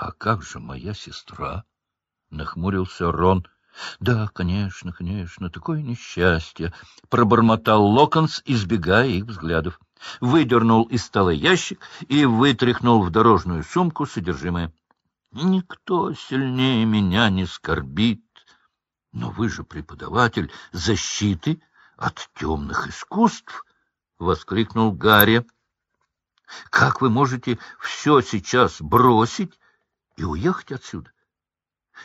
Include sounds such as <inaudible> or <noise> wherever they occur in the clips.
А как же моя сестра? — нахмурился Рон. — Да, конечно, конечно, такое несчастье! — пробормотал Локонс, избегая их взглядов. Выдернул из стола ящик и вытряхнул в дорожную сумку содержимое. — Никто сильнее меня не скорбит. Но вы же преподаватель защиты от темных искусств! — воскликнул Гарри. — Как вы можете все сейчас бросить и уехать отсюда?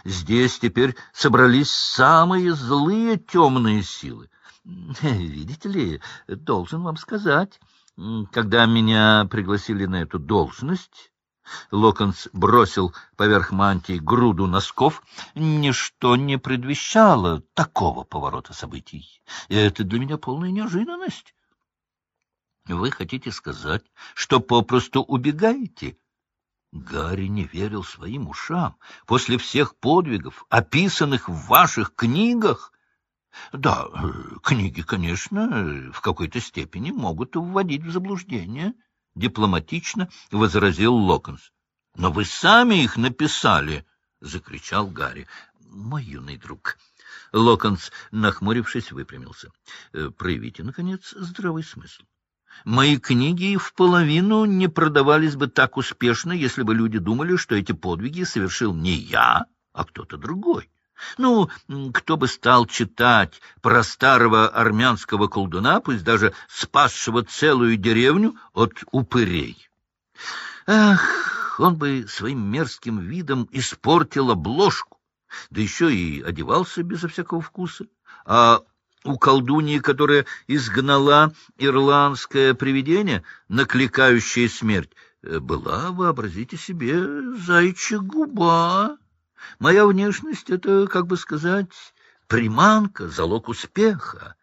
Здесь теперь собрались самые злые темные силы. Видите ли, должен вам сказать, когда меня пригласили на эту должность, Локонс бросил поверх мантии груду носков. Ничто не предвещало такого поворота событий. Это для меня полная неожиданность. Вы хотите сказать, что попросту убегаете? Гарри не верил своим ушам. После всех подвигов, описанных в ваших книгах... Да, книги, конечно, в какой-то степени могут вводить в заблуждение, — дипломатично возразил Локонс. — Но вы сами их написали, — закричал Гарри. — Мой юный друг... Локонс, нахмурившись, выпрямился. «Э, — Проявите, наконец, здравый смысл. Мои книги в половину не продавались бы так успешно, если бы люди думали, что эти подвиги совершил не я, а кто-то другой. Ну, кто бы стал читать про старого армянского колдуна, пусть даже спасшего целую деревню от упырей? Ах, он бы своим мерзким видом испортил обложку, да еще и одевался безо всякого вкуса. А у колдуньи, которая изгнала ирландское привидение, накликающее смерть, э, была, вообразите себе, зайчья губа. Моя внешность — это, как бы сказать, приманка, залог успеха.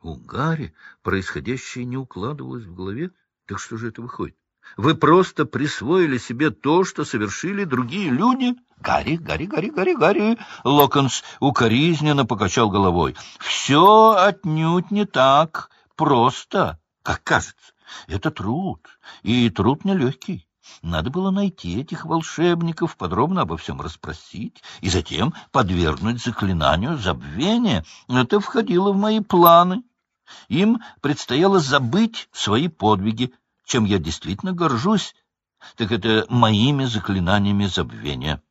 У Гарри происходящее не укладывалось в голове. Так что же это выходит? Вы просто присвоили себе то, что совершили другие люди? Гарри, Гарри, Гарри, Гарри, Гарри. Локонс укоризненно покачал головой. Все отнюдь не так просто, как кажется. Это труд, и труд нелегкий. Надо было найти этих волшебников, подробно обо всем расспросить, и затем подвергнуть заклинанию забвения. Это входило в мои планы. Им предстояло забыть свои подвиги, чем я действительно горжусь, так это моими заклинаниями забвения.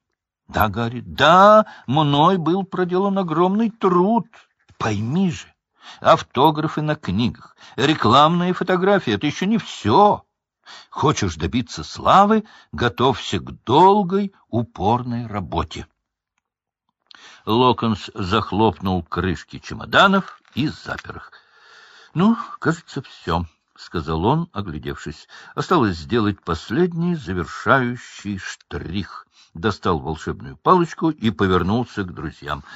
Да, Гарри, да, мной был проделан огромный труд. Пойми же, автографы на книгах, рекламные фотографии — это еще не все. Хочешь добиться славы — готовься к долгой, упорной работе. Локонс захлопнул крышки чемоданов и запер их. — Ну, кажется, все. — сказал он, оглядевшись. Осталось сделать последний завершающий штрих. Достал волшебную палочку и повернулся к друзьям. —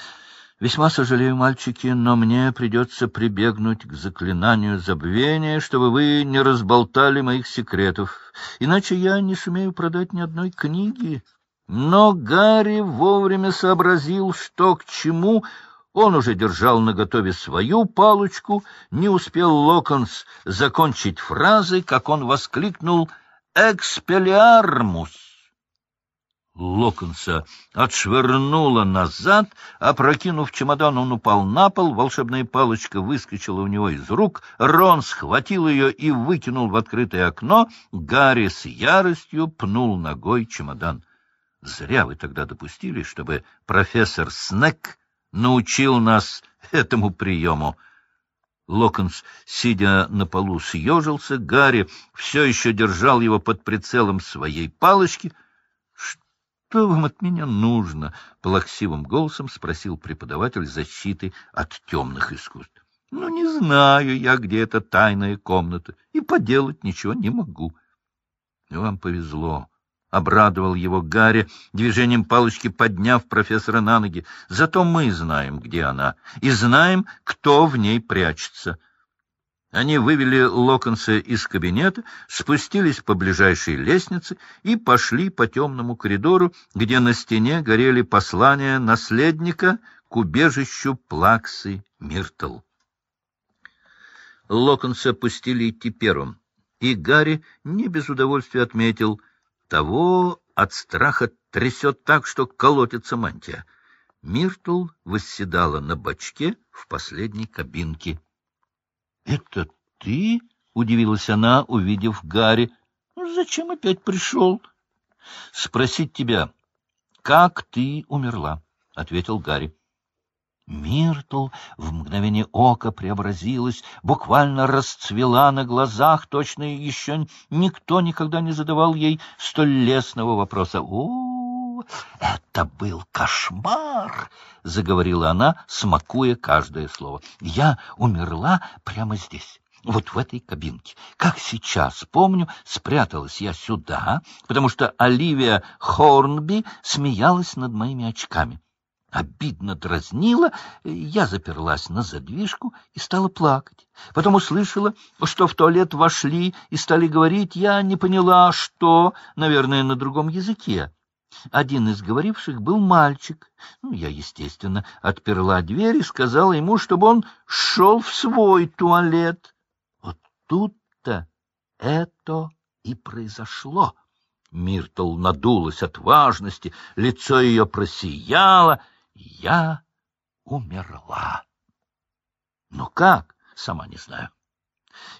Весьма сожалею, мальчики, но мне придется прибегнуть к заклинанию забвения, чтобы вы не разболтали моих секретов, иначе я не сумею продать ни одной книги. Но Гарри вовремя сообразил, что к чему, он уже держал наготове свою палочку, не успел Локонс закончить фразы, как он воскликнул «Экспелиармус!». Локонса отшвырнуло назад, опрокинув чемодан, он упал на пол, волшебная палочка выскочила у него из рук, Рон схватил ее и выкинул в открытое окно, Гарри с яростью пнул ногой чемодан. Зря вы тогда допустили, чтобы профессор Снег научил нас <laughs> этому приему. Локонс, сидя на полу, съежился. Гарри все еще держал его под прицелом своей палочки. — Что вам от меня нужно? — плаксивым голосом спросил преподаватель защиты от темных искусств. — Ну, не знаю я, где эта тайная комната, и поделать ничего не могу. — Вам повезло. — обрадовал его Гарри, движением палочки подняв профессора на ноги. — Зато мы знаем, где она, и знаем, кто в ней прячется. Они вывели Локонса из кабинета, спустились по ближайшей лестнице и пошли по темному коридору, где на стене горели послания наследника к убежищу Плаксы Миртл. Локонса пустили идти первым, и Гарри не без удовольствия отметил — того от страха трясет так, что колотится мантия. Миртл восседала на бочке в последней кабинке. — Это ты? — удивилась она, увидев Гарри. Ну, — Зачем опять пришел? — Спросить тебя, как ты умерла, — ответил Гарри. Миртл в мгновение ока преобразилась, буквально расцвела на глазах, точно еще никто никогда не задавал ей столь лестного вопроса. — О, это был кошмар! — заговорила она, смакуя каждое слово. — Я умерла прямо здесь вот в этой кабинке. Как сейчас помню, спряталась я сюда, потому что Оливия Хорнби смеялась над моими очками обидно дразнила, я заперлась на задвижку и стала плакать. Потом услышала, что в туалет вошли и стали говорить, я не поняла, что, наверное, на другом языке. Один из говоривших был мальчик. Ну, я, естественно, отперла дверь и сказала ему, чтобы он шел в свой туалет. Вот тут-то это и произошло. Миртл надулась от важности, лицо ее просияло — я умерла. Ну как? Сама не знаю.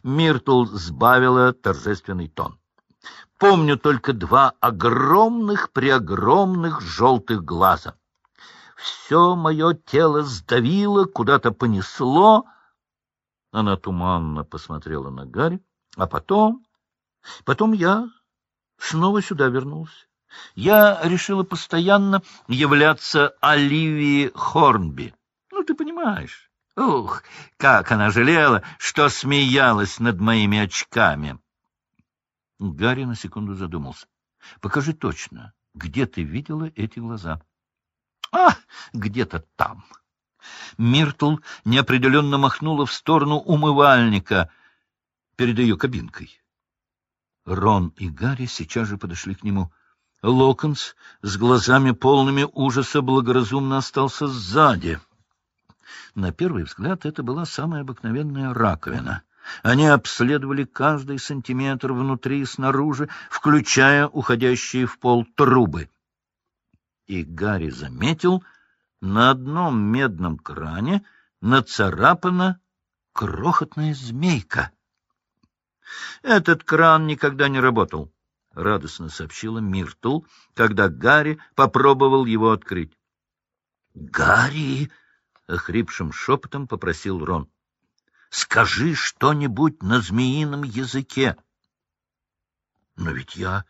Миртл сбавила торжественный тон. Помню только два огромных, преогромных желтых глаза. Все мое тело сдавило, куда-то понесло. Она туманно посмотрела на Гарри, а потом... Потом я снова сюда вернулся я решила постоянно являться Оливии Хорнби. Ну, ты понимаешь. Ух, как она жалела, что смеялась над моими очками. Гарри на секунду задумался. — Покажи точно, где ты видела эти глаза? — А, где-то там. Миртл неопределенно махнула в сторону умывальника перед ее кабинкой. Рон и Гарри сейчас же подошли к нему. Локонс с глазами полными ужаса благоразумно остался сзади. На первый взгляд это была самая обыкновенная раковина. Они обследовали каждый сантиметр внутри и снаружи, включая уходящие в пол трубы. И Гарри заметил, на одном медном кране нацарапана крохотная змейка. Этот кран никогда не работал. — радостно сообщила Миртл, когда Гарри попробовал его открыть. — Гарри! — охрипшим шепотом попросил Рон. — Скажи что-нибудь на змеином языке. — Но ведь я...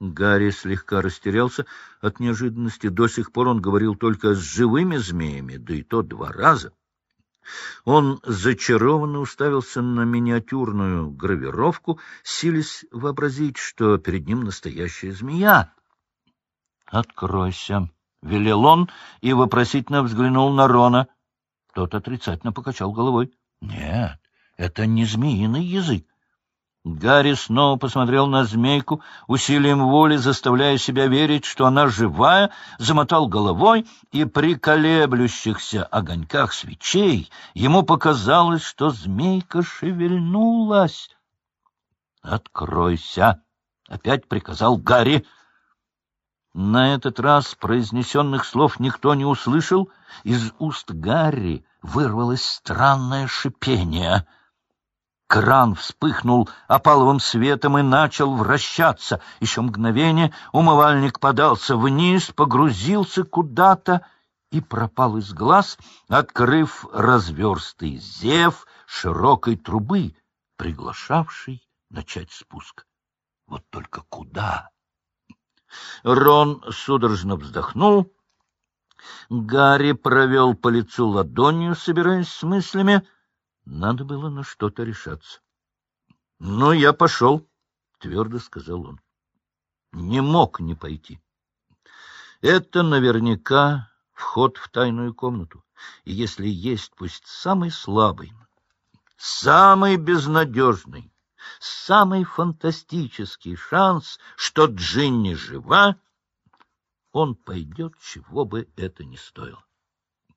Гарри слегка растерялся от неожиданности. До сих пор он говорил только с живыми змеями, да и то два раза. Он зачарованно уставился на миниатюрную гравировку, силясь вообразить, что перед ним настоящая змея. «Откройся!» — велел он и вопросительно взглянул на Рона. Тот отрицательно покачал головой. «Нет, это не змеиный язык. Гарри снова посмотрел на змейку, усилием воли заставляя себя верить, что она живая, замотал головой, и при колеблющихся огоньках свечей ему показалось, что змейка шевельнулась. «Откройся!» — опять приказал Гарри. На этот раз произнесенных слов никто не услышал. Из уст Гарри вырвалось странное шипение — Кран вспыхнул опаловым светом и начал вращаться. Еще мгновение умывальник подался вниз, погрузился куда-то и пропал из глаз, открыв разверстый зев широкой трубы, приглашавший начать спуск. Вот только куда? Рон судорожно вздохнул. Гарри провел по лицу ладонью, собираясь с мыслями — надо было на что-то решаться. — Ну, я пошел, — твердо сказал он. Не мог не пойти. Это наверняка вход в тайную комнату. И если есть пусть самый слабый, самый безнадежный, самый фантастический шанс, что Джинни жива, он пойдет, чего бы это ни стоило.